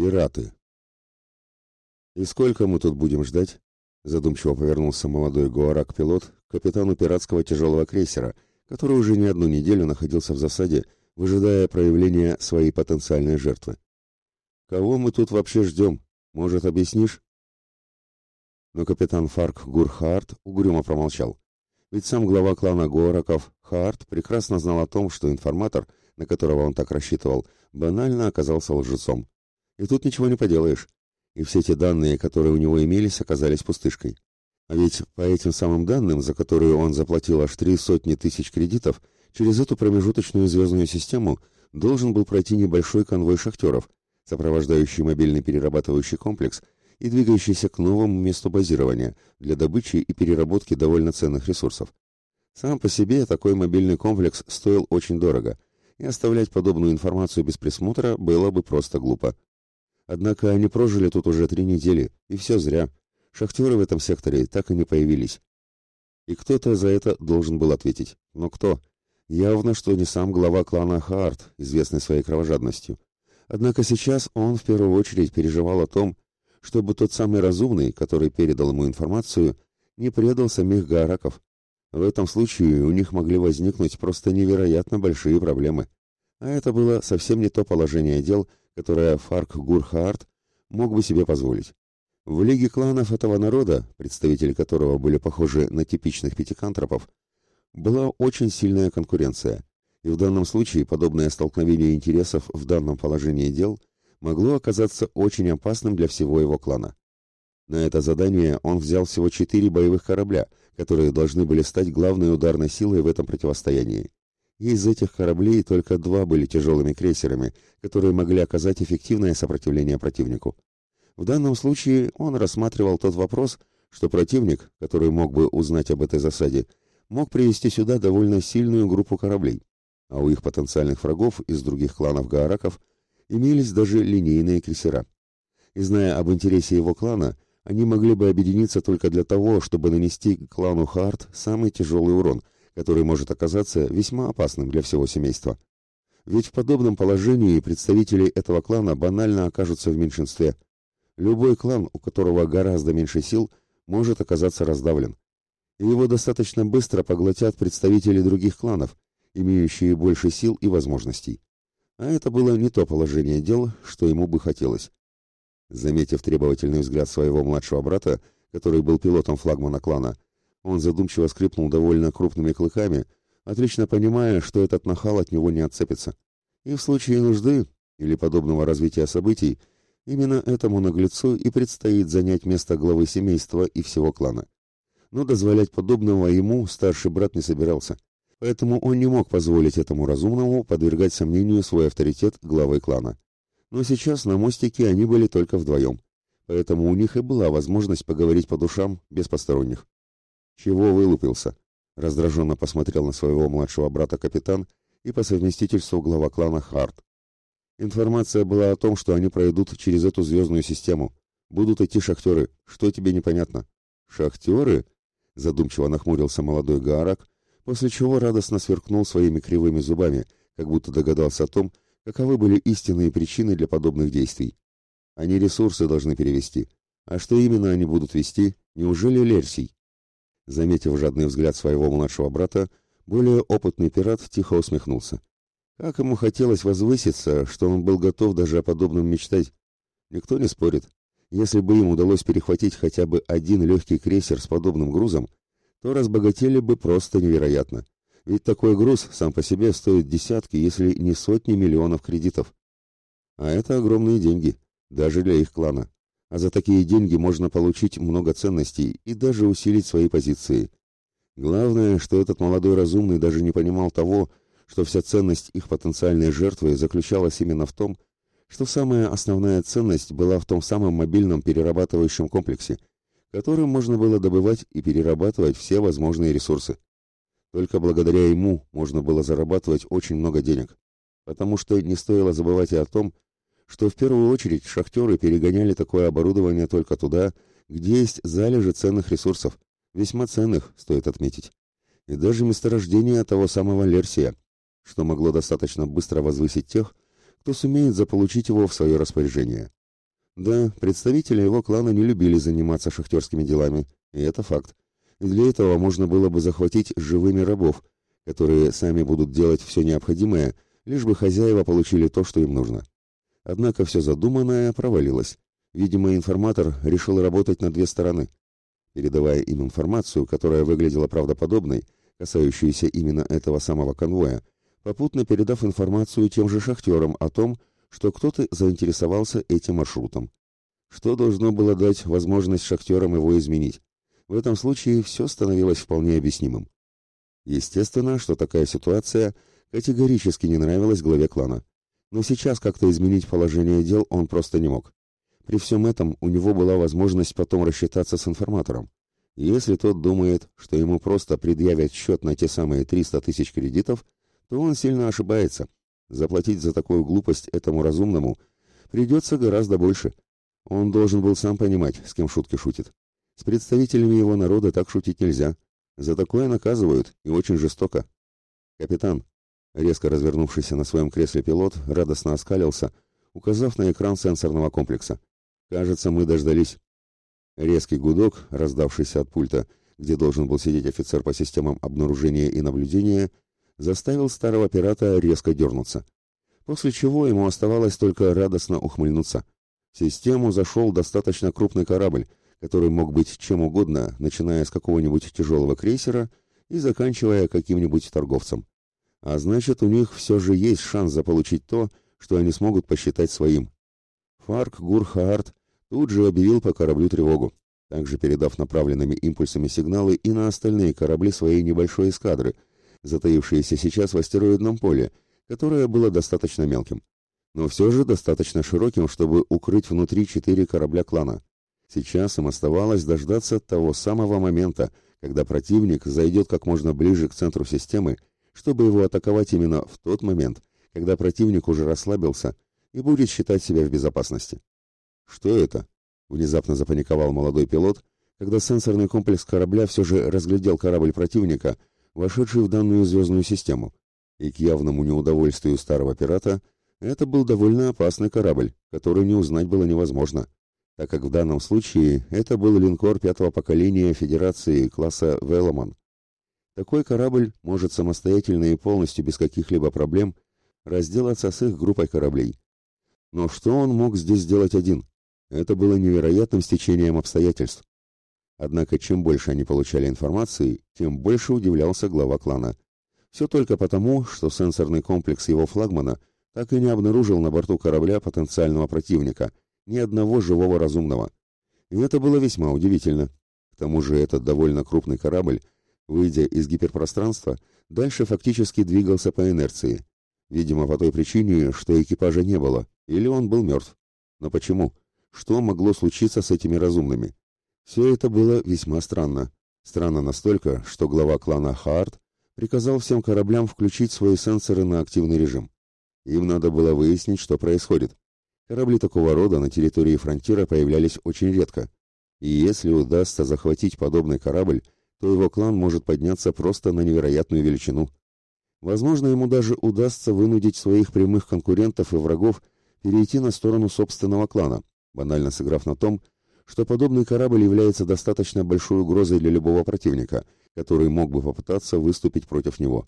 Пираты. «И сколько мы тут будем ждать?» Задумчиво повернулся молодой Гуарак-пилот к капитану пиратского тяжелого крейсера, который уже не одну неделю находился в засаде, выжидая проявления своей потенциальной жертвы. «Кого мы тут вообще ждем? Может, объяснишь?» Но капитан Фарк Гурхарт угрюмо промолчал. Ведь сам глава клана Гораков, Харт, прекрасно знал о том, что информатор, на которого он так рассчитывал, банально оказался лжецом. И тут ничего не поделаешь. И все те данные, которые у него имелись, оказались пустышкой. А ведь по этим самым данным, за которые он заплатил аж три сотни тысяч кредитов, через эту промежуточную звездную систему должен был пройти небольшой конвой шахтеров, сопровождающий мобильный перерабатывающий комплекс и двигающийся к новому месту базирования для добычи и переработки довольно ценных ресурсов. Сам по себе такой мобильный комплекс стоил очень дорого, и оставлять подобную информацию без присмотра было бы просто глупо. Однако они прожили тут уже три недели, и все зря. Шахтеры в этом секторе так и не появились. И кто-то за это должен был ответить. Но кто? Явно, что не сам глава клана Харт, известный своей кровожадностью. Однако сейчас он в первую очередь переживал о том, чтобы тот самый разумный, который передал ему информацию, не предал самих Гаараков. В этом случае у них могли возникнуть просто невероятно большие проблемы. А это было совсем не то положение дел, которое Фарк Гурхаарт мог бы себе позволить. В лиге кланов этого народа, представители которого были похожи на типичных пятикантропов, была очень сильная конкуренция, и в данном случае подобное столкновение интересов в данном положении дел могло оказаться очень опасным для всего его клана. На это задание он взял всего четыре боевых корабля, которые должны были стать главной ударной силой в этом противостоянии. Из этих кораблей только два были тяжелыми крейсерами, которые могли оказать эффективное сопротивление противнику. В данном случае он рассматривал тот вопрос, что противник, который мог бы узнать об этой засаде, мог привести сюда довольно сильную группу кораблей, а у их потенциальных врагов из других кланов Гаараков имелись даже линейные крейсера. И зная об интересе его клана, они могли бы объединиться только для того, чтобы нанести клану Харт самый тяжелый урон, который может оказаться весьма опасным для всего семейства. Ведь в подобном положении представители этого клана банально окажутся в меньшинстве. Любой клан, у которого гораздо меньше сил, может оказаться раздавлен. И его достаточно быстро поглотят представители других кланов, имеющие больше сил и возможностей. А это было не то положение дел, что ему бы хотелось. Заметив требовательный взгляд своего младшего брата, который был пилотом флагмана клана, он задумчиво скрипнул довольно крупными клыками, отлично понимая, что этот нахал от него не отцепится. И в случае нужды или подобного развития событий, именно этому наглецу и предстоит занять место главы семейства и всего клана. Но дозволять подобного ему старший брат не собирался поэтому он не мог позволить этому разумному подвергать сомнению свой авторитет главы клана. Но сейчас на мостике они были только вдвоем, поэтому у них и была возможность поговорить по душам без посторонних. «Чего вылупился?» — раздраженно посмотрел на своего младшего брата капитан и по совместительству глава клана Харт. Информация была о том, что они пройдут через эту звездную систему. Будут идти шахтеры. Что тебе непонятно? Шахтеры? Задумчиво нахмурился молодой Гаарак, после чего радостно сверкнул своими кривыми зубами, как будто догадался о том, каковы были истинные причины для подобных действий. Они ресурсы должны перевести. А что именно они будут вести, неужели Лерсий? Заметив жадный взгляд своего младшего брата, более опытный пират тихо усмехнулся. Как ему хотелось возвыситься, что он был готов даже о подобном мечтать. Никто не спорит. Если бы им удалось перехватить хотя бы один легкий крейсер с подобным грузом, то разбогатели бы просто невероятно. Ведь такой груз сам по себе стоит десятки, если не сотни миллионов кредитов. А это огромные деньги, даже для их клана. А за такие деньги можно получить много ценностей и даже усилить свои позиции. Главное, что этот молодой разумный даже не понимал того, что вся ценность их потенциальной жертвы заключалась именно в том, что самая основная ценность была в том самом мобильном перерабатывающем комплексе – которым можно было добывать и перерабатывать все возможные ресурсы. Только благодаря ему можно было зарабатывать очень много денег, потому что не стоило забывать и о том, что в первую очередь шахтеры перегоняли такое оборудование только туда, где есть залежи ценных ресурсов, весьма ценных, стоит отметить, и даже месторождение того самого Лерсия, что могло достаточно быстро возвысить тех, кто сумеет заполучить его в свое распоряжение. Да, представители его клана не любили заниматься шахтерскими делами, и это факт. И для этого можно было бы захватить живыми рабов, которые сами будут делать все необходимое, лишь бы хозяева получили то, что им нужно. Однако все задуманное провалилось. Видимо, информатор решил работать на две стороны. Передавая им информацию, которая выглядела правдоподобной, касающуюся именно этого самого конвоя, попутно передав информацию тем же шахтерам о том, что кто-то заинтересовался этим маршрутом. Что должно было дать возможность шахтерам его изменить? В этом случае все становилось вполне объяснимым. Естественно, что такая ситуация категорически не нравилась главе клана. Но сейчас как-то изменить положение дел он просто не мог. При всем этом у него была возможность потом рассчитаться с информатором. Если тот думает, что ему просто предъявят счет на те самые 300 тысяч кредитов, то он сильно ошибается. Заплатить за такую глупость этому разумному придется гораздо больше. Он должен был сам понимать, с кем шутки шутит. С представителями его народа так шутить нельзя. За такое наказывают, и очень жестоко. Капитан, резко развернувшийся на своем кресле пилот, радостно оскалился, указав на экран сенсорного комплекса. Кажется, мы дождались. Резкий гудок, раздавшийся от пульта, где должен был сидеть офицер по системам обнаружения и наблюдения, заставил старого пирата резко дернуться. После чего ему оставалось только радостно ухмыльнуться. В систему зашел достаточно крупный корабль, который мог быть чем угодно, начиная с какого-нибудь тяжелого крейсера и заканчивая каким-нибудь торговцем. А значит, у них все же есть шанс заполучить то, что они смогут посчитать своим. Фарк Гурхаарт тут же объявил по кораблю тревогу, также передав направленными импульсами сигналы и на остальные корабли своей небольшой эскадры, затаившиеся сейчас в астероидном поле, которое было достаточно мелким, но все же достаточно широким, чтобы укрыть внутри четыре корабля клана. Сейчас им оставалось дождаться того самого момента, когда противник зайдет как можно ближе к центру системы, чтобы его атаковать именно в тот момент, когда противник уже расслабился и будет считать себя в безопасности. Что это? Внезапно запаниковал молодой пилот, когда сенсорный комплекс корабля все же разглядел корабль противника, вошедший в данную звездную систему. И к явному неудовольствию старого пирата это был довольно опасный корабль, который не узнать было невозможно так как в данном случае это был линкор пятого поколения Федерации класса «Веломан». Такой корабль может самостоятельно и полностью без каких-либо проблем разделаться с их группой кораблей. Но что он мог здесь сделать один? Это было невероятным стечением обстоятельств. Однако чем больше они получали информации, тем больше удивлялся глава клана. Все только потому, что сенсорный комплекс его флагмана так и не обнаружил на борту корабля потенциального противника – ни одного живого разумного. И это было весьма удивительно. К тому же этот довольно крупный корабль, выйдя из гиперпространства, дальше фактически двигался по инерции. Видимо, по той причине, что экипажа не было, или он был мертв. Но почему? Что могло случиться с этими разумными? Все это было весьма странно. Странно настолько, что глава клана Харт приказал всем кораблям включить свои сенсоры на активный режим. Им надо было выяснить, что происходит. Корабли такого рода на территории фронтира появлялись очень редко, и если удастся захватить подобный корабль, то его клан может подняться просто на невероятную величину. Возможно, ему даже удастся вынудить своих прямых конкурентов и врагов перейти на сторону собственного клана, банально сыграв на том, что подобный корабль является достаточно большой угрозой для любого противника, который мог бы попытаться выступить против него.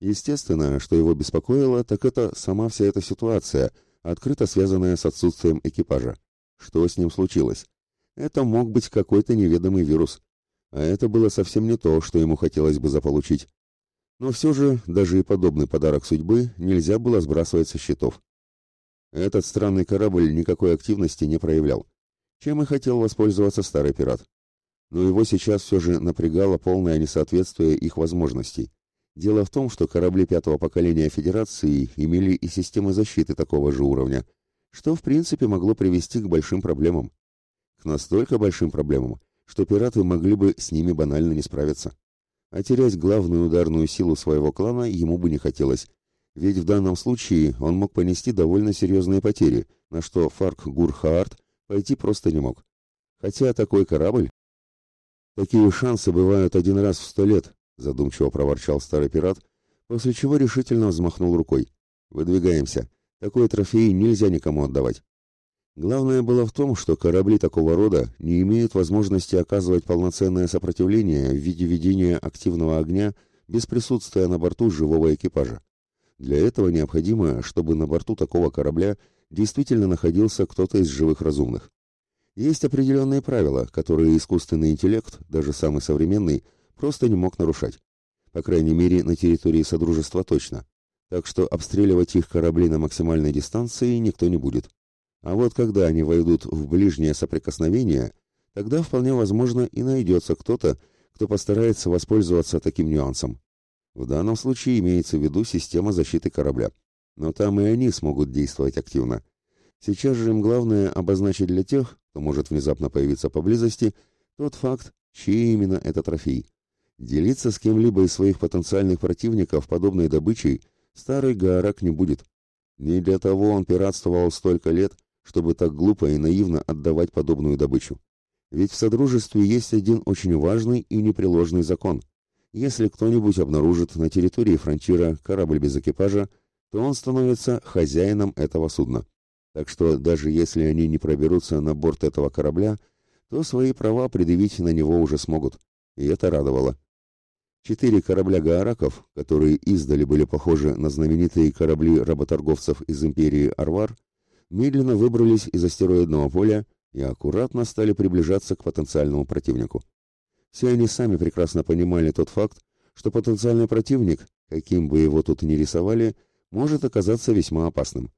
Естественно, что его беспокоило, так это сама вся эта ситуация – открыто связанная с отсутствием экипажа. Что с ним случилось? Это мог быть какой-то неведомый вирус. А это было совсем не то, что ему хотелось бы заполучить. Но все же, даже и подобный подарок судьбы нельзя было сбрасывать со счетов. Этот странный корабль никакой активности не проявлял, чем и хотел воспользоваться старый пират. Но его сейчас все же напрягало полное несоответствие их возможностей. Дело в том, что корабли пятого поколения Федерации имели и системы защиты такого же уровня, что в принципе могло привести к большим проблемам. К настолько большим проблемам, что пираты могли бы с ними банально не справиться. А терять главную ударную силу своего клана ему бы не хотелось, ведь в данном случае он мог понести довольно серьезные потери, на что Фарк Гурхаарт пойти просто не мог. Хотя такой корабль... Такие шансы бывают один раз в сто лет, задумчиво проворчал старый пират, после чего решительно взмахнул рукой. Выдвигаемся. Такой трофей нельзя никому отдавать. Главное было в том, что корабли такого рода не имеют возможности оказывать полноценное сопротивление в виде ведения активного огня без присутствия на борту живого экипажа. Для этого необходимо, чтобы на борту такого корабля действительно находился кто-то из живых разумных. Есть определенные правила, которые искусственный интеллект, даже самый современный, просто не мог нарушать. По крайней мере, на территории Содружества точно. Так что обстреливать их корабли на максимальной дистанции никто не будет. А вот когда они войдут в ближнее соприкосновение, тогда вполне возможно и найдется кто-то, кто постарается воспользоваться таким нюансом. В данном случае имеется в виду система защиты корабля. Но там и они смогут действовать активно. Сейчас же им главное обозначить для тех, кто может внезапно появиться поблизости, тот факт, чей именно это трофей. Делиться с кем-либо из своих потенциальных противников подобной добычей старый Гаарак не будет. Не для того он пиратствовал столько лет, чтобы так глупо и наивно отдавать подобную добычу. Ведь в Содружестве есть один очень важный и непреложный закон. Если кто-нибудь обнаружит на территории фронтира корабль без экипажа, то он становится хозяином этого судна. Так что даже если они не проберутся на борт этого корабля, то свои права предъявить на него уже смогут. И это радовало. Четыре корабля гаараков, которые издали были похожи на знаменитые корабли работорговцев из империи Арвар, медленно выбрались из астероидного поля и аккуратно стали приближаться к потенциальному противнику. Все они сами прекрасно понимали тот факт, что потенциальный противник, каким бы его тут ни рисовали, может оказаться весьма опасным.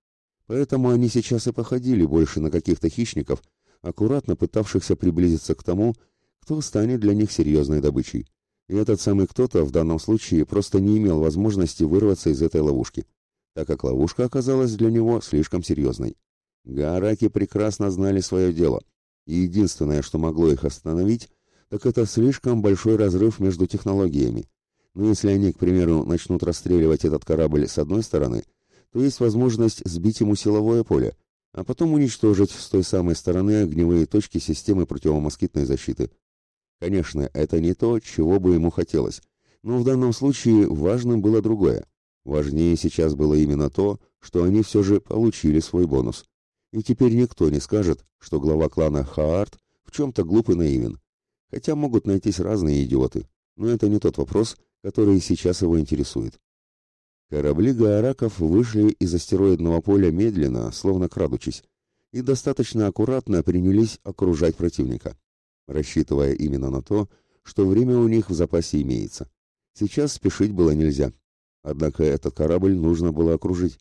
Поэтому они сейчас и походили больше на каких-то хищников, аккуратно пытавшихся приблизиться к тому, кто станет для них серьезной добычей. И этот самый кто-то в данном случае просто не имел возможности вырваться из этой ловушки, так как ловушка оказалась для него слишком серьезной. Гаараки прекрасно знали свое дело, и единственное, что могло их остановить, так это слишком большой разрыв между технологиями. Но если они, к примеру, начнут расстреливать этот корабль с одной стороны, то есть возможность сбить ему силовое поле, а потом уничтожить с той самой стороны огневые точки системы противомоскитной защиты. Конечно, это не то, чего бы ему хотелось, но в данном случае важным было другое. Важнее сейчас было именно то, что они все же получили свой бонус. И теперь никто не скажет, что глава клана Хаарт в чем-то глуп и наивен. Хотя могут найтись разные идиоты, но это не тот вопрос, который сейчас его интересует. Корабли Гаараков вышли из астероидного поля медленно, словно крадучись, и достаточно аккуратно принялись окружать противника, рассчитывая именно на то, что время у них в запасе имеется. Сейчас спешить было нельзя. Однако этот корабль нужно было окружить.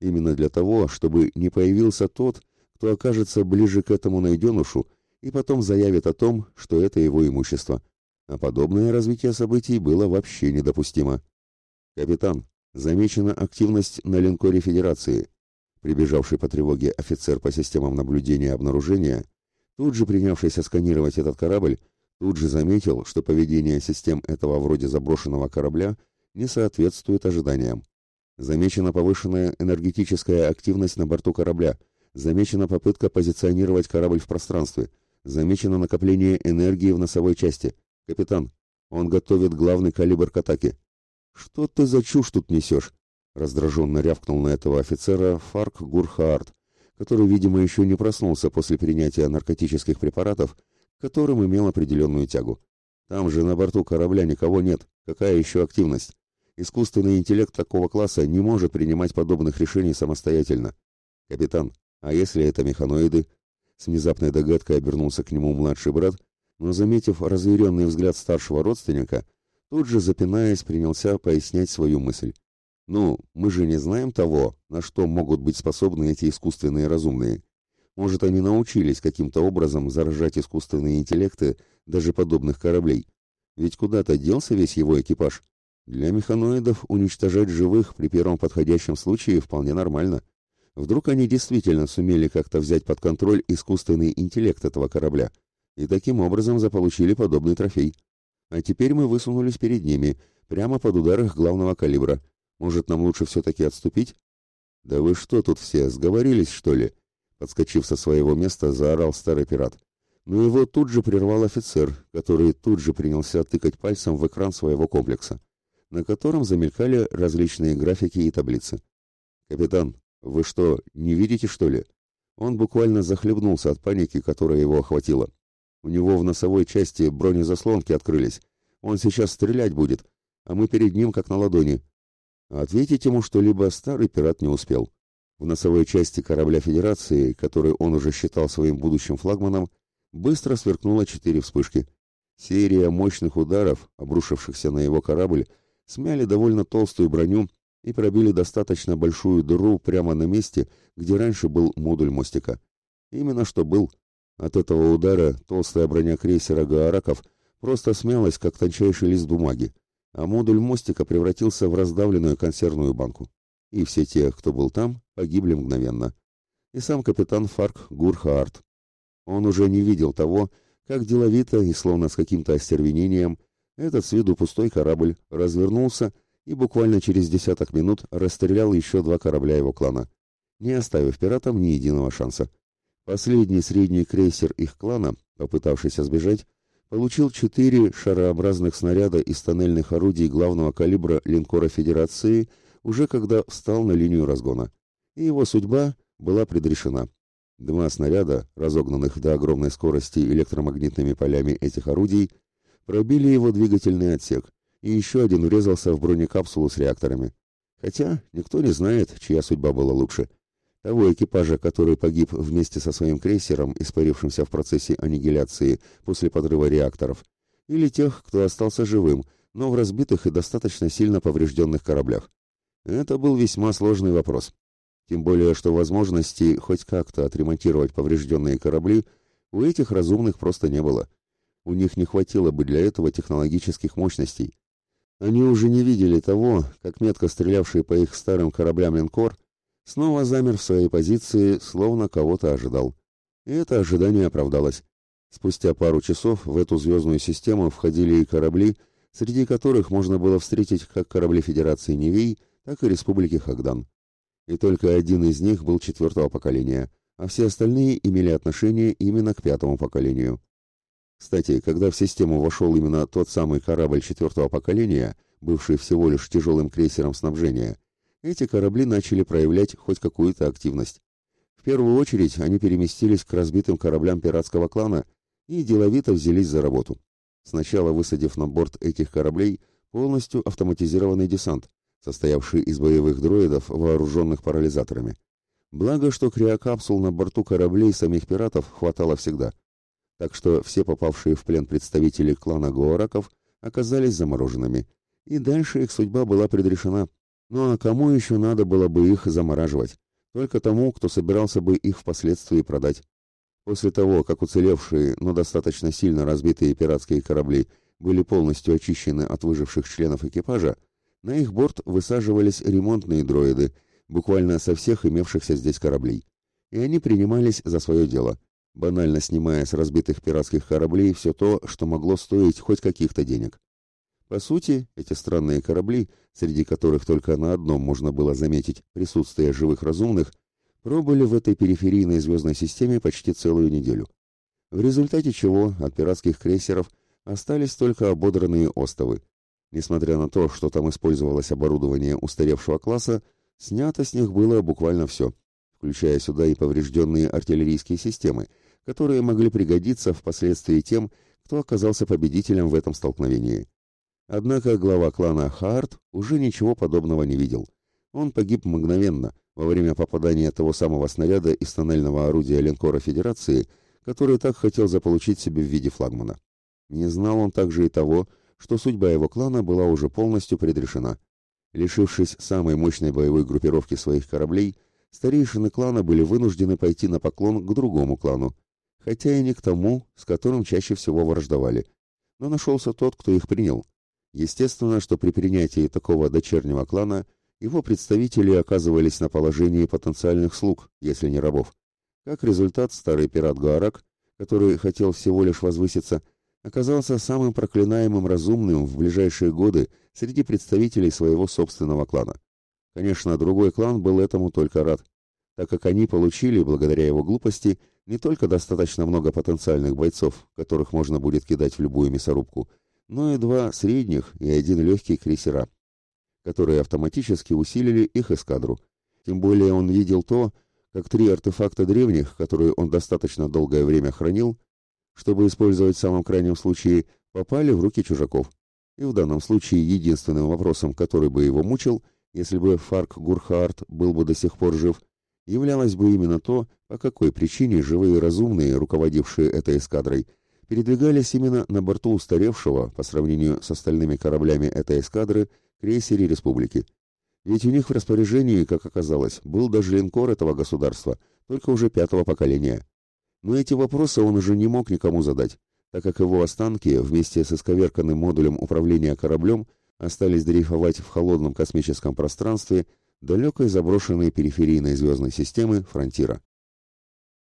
Именно для того, чтобы не появился тот, кто окажется ближе к этому найденушу и потом заявит о том, что это его имущество. А подобное развитие событий было вообще недопустимо. «Капитан, замечена активность на линкоре Федерации». Прибежавший по тревоге офицер по системам наблюдения и обнаружения, тут же принявшийся сканировать этот корабль, тут же заметил, что поведение систем этого вроде заброшенного корабля не соответствует ожиданиям. Замечена повышенная энергетическая активность на борту корабля. Замечена попытка позиционировать корабль в пространстве. Замечено накопление энергии в носовой части. Капитан, он готовит главный калибр к атаке. Что ты за чушь тут несешь? Раздраженно рявкнул на этого офицера Фарк Гурхаард, который, видимо, еще не проснулся после принятия наркотических препаратов, к которым имел определенную тягу. Там же на борту корабля никого нет. Какая еще активность? Искусственный интеллект такого класса не может принимать подобных решений самостоятельно. Капитан, а если это механоиды? С внезапной догадкой обернулся к нему младший брат, но, заметив разъяренный взгляд старшего родственника, тут же, запинаясь, принялся пояснять свою мысль. «Ну, мы же не знаем того, на что могут быть способны эти искусственные разумные. Может, они научились каким-то образом заражать искусственные интеллекты даже подобных кораблей. Ведь куда-то делся весь его экипаж. Для механоидов уничтожать живых при первом подходящем случае вполне нормально. Вдруг они действительно сумели как-то взять под контроль искусственный интеллект этого корабля и таким образом заполучили подобный трофей. А теперь мы высунулись перед ними, прямо под удар их главного калибра. Может, нам лучше все-таки отступить? Да вы что тут все, сговорились, что ли? Подскочив со своего места, заорал старый пират. Но его тут же прервал офицер, который тут же принялся тыкать пальцем в экран своего комплекса на котором замелькали различные графики и таблицы. «Капитан, вы что, не видите, что ли? Он буквально захлебнулся от паники, которая его охватила. У него в носовой части бронезаслонки открылись. Он сейчас стрелять будет, а мы перед ним как на ладони. ответить ему что-либо старый пират не успел. В носовой части корабля Федерации, который он уже считал своим будущим флагманом, быстро сверкнуло четыре вспышки. Серия мощных ударов, обрушившихся на его корабль, смяли довольно толстую броню и пробили достаточно большую дыру прямо на месте, где раньше был модуль мостика. Именно что был. От этого удара толстая броня крейсера «Гаараков» просто смялась, как тончайший лист бумаги, а модуль мостика превратился в раздавленную консервную банку. И все те, кто был там, погибли мгновенно. И сам капитан Фарк Гурхаарт. Он уже не видел того, как деловито и словно с каким-то остервенением этот с виду пустой корабль развернулся и буквально через десяток минут расстрелял еще два корабля его клана, не оставив пиратам ни единого шанса. Последний средний крейсер их клана, попытавшийся сбежать, получил четыре шарообразных снаряда из тоннельных орудий главного калибра линкора Федерации уже когда встал на линию разгона, и его судьба была предрешена. Два снаряда, разогнанных до огромной скорости электромагнитными полями этих орудий, пробили его двигательный отсек, и еще один врезался в бронекапсулу с реакторами. Хотя никто не знает, чья судьба была лучше. Того экипажа, который погиб вместе со своим крейсером, испарившимся в процессе аннигиляции после подрыва реакторов, или тех, кто остался живым, но в разбитых и достаточно сильно поврежденных кораблях. Это был весьма сложный вопрос. Тем более, что возможности хоть как-то отремонтировать поврежденные корабли у этих разумных просто не было. У них не хватило бы для этого технологических мощностей. Они уже не видели того, как метко стрелявший по их старым кораблям линкор снова замер в своей позиции, словно кого-то ожидал. И это ожидание оправдалось. Спустя пару часов в эту звездную систему входили и корабли, среди которых можно было встретить как корабли Федерации Невей, так и Республики Хагдан и только один из них был четвертого поколения, а все остальные имели отношение именно к пятому поколению. Кстати, когда в систему вошел именно тот самый корабль четвертого поколения, бывший всего лишь тяжелым крейсером снабжения, эти корабли начали проявлять хоть какую-то активность. В первую очередь они переместились к разбитым кораблям пиратского клана и деловито взялись за работу. Сначала высадив на борт этих кораблей полностью автоматизированный десант, состоявший из боевых дроидов, вооруженных парализаторами. Благо, что криокапсул на борту кораблей самих пиратов хватало всегда. Так что все попавшие в плен представители клана Гуараков оказались замороженными, и дальше их судьба была предрешена. Ну а кому еще надо было бы их замораживать? Только тому, кто собирался бы их впоследствии продать. После того, как уцелевшие, но достаточно сильно разбитые пиратские корабли были полностью очищены от выживших членов экипажа, на их борт высаживались ремонтные дроиды, буквально со всех имевшихся здесь кораблей. И они принимались за свое дело, банально снимая с разбитых пиратских кораблей все то, что могло стоить хоть каких-то денег. По сути, эти странные корабли, среди которых только на одном можно было заметить присутствие живых разумных, пробыли в этой периферийной звездной системе почти целую неделю. В результате чего от пиратских крейсеров остались только ободранные остовы, Несмотря на то, что там использовалось оборудование устаревшего класса, снято с них было буквально все, включая сюда и поврежденные артиллерийские системы, которые могли пригодиться впоследствии тем, кто оказался победителем в этом столкновении. Однако глава клана Харт уже ничего подобного не видел. Он погиб мгновенно, во время попадания того самого снаряда из тоннельного орудия линкора Федерации, который так хотел заполучить себе в виде флагмана. Не знал он также и того, что судьба его клана была уже полностью предрешена. Лишившись самой мощной боевой группировки своих кораблей, старейшины клана были вынуждены пойти на поклон к другому клану, хотя и не к тому, с которым чаще всего враждовали. Но нашелся тот, кто их принял. Естественно, что при принятии такого дочернего клана его представители оказывались на положении потенциальных слуг, если не рабов. Как результат, старый пират Гуарак, который хотел всего лишь возвыситься, оказался самым проклинаемым разумным в ближайшие годы среди представителей своего собственного клана. Конечно, другой клан был этому только рад, так как они получили, благодаря его глупости, не только достаточно много потенциальных бойцов, которых можно будет кидать в любую мясорубку, но и два средних и один легкий крейсера, которые автоматически усилили их эскадру. Тем более он видел то, как три артефакта древних, которые он достаточно долгое время хранил, чтобы использовать в самом крайнем случае, попали в руки чужаков. И в данном случае единственным вопросом, который бы его мучил, если бы Фарк Гурхаарт был бы до сих пор жив, являлось бы именно то, по какой причине живые разумные, руководившие этой эскадрой, передвигались именно на борту устаревшего, по сравнению с остальными кораблями этой эскадры, крейсере республики. Ведь у них в распоряжении, как оказалось, был даже линкор этого государства, только уже пятого поколения. Но эти вопросы он уже не мог никому задать, так как его останки вместе с исковерканным модулем управления кораблем остались дрейфовать в холодном космическом пространстве далекой заброшенной периферийной звездной системы Фронтира.